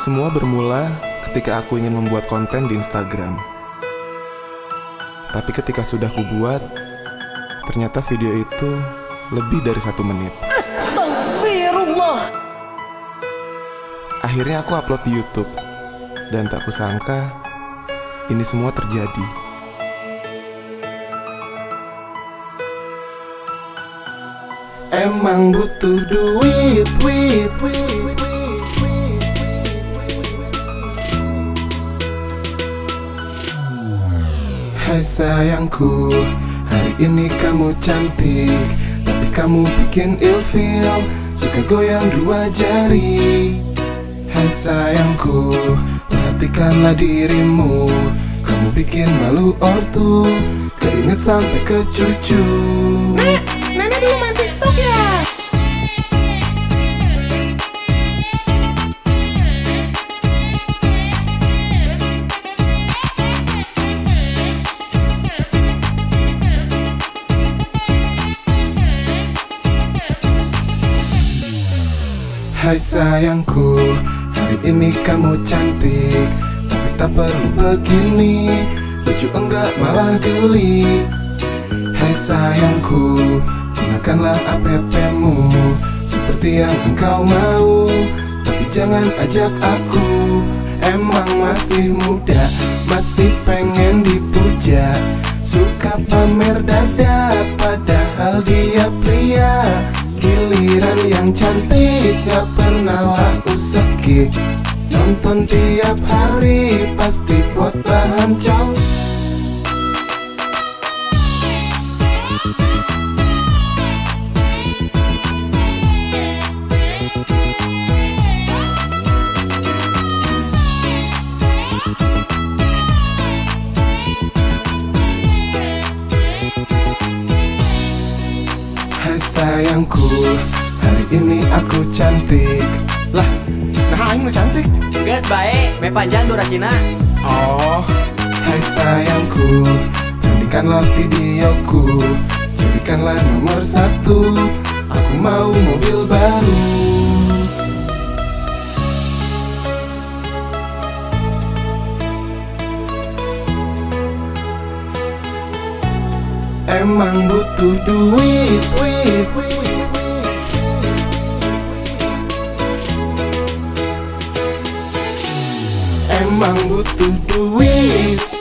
Semua bermula ketika aku ingin membuat konten di Instagram. Tapi ketika sudah kubuat, ternyata video itu lebih dari satu menit. Astagfirullah. Akhirnya aku upload di YouTube, dan tak kusangka ini semua terjadi. Emang butuh duit, duit, duit, Hai sayangku, hari ini kamu cantik Tapi kamu bikin ilfil, suka goyang dua jari Hai sayangku, perhatikanlah dirimu Kamu bikin malu ortu, keinget sampai ke cucu Nenek dulu main TikTok ya. Hai sayangku, hari ini kamu cantik. Tapi tak perlu begini, lucu enggak malah geli. Hai sayangku, gunakanlah appmu Seperti yang engkau mau, tapi jangan ajak aku. Emang masih muda, masih pengen dipuja. Suka pamer dada, padahal dia pria yang cantik gak pernah laku seki Nonton tiap hari pasti buat bahan Hai sayangku, hari ini aku cantik. Lah, nah aing lu cantik. Guys baik, me panjang durasinya Oh, hai sayangku. Tandingkanlah videoku. Jadikanlah nomor satu. Aku mau mobil baru. Emang butuh duit, Emang butuh duit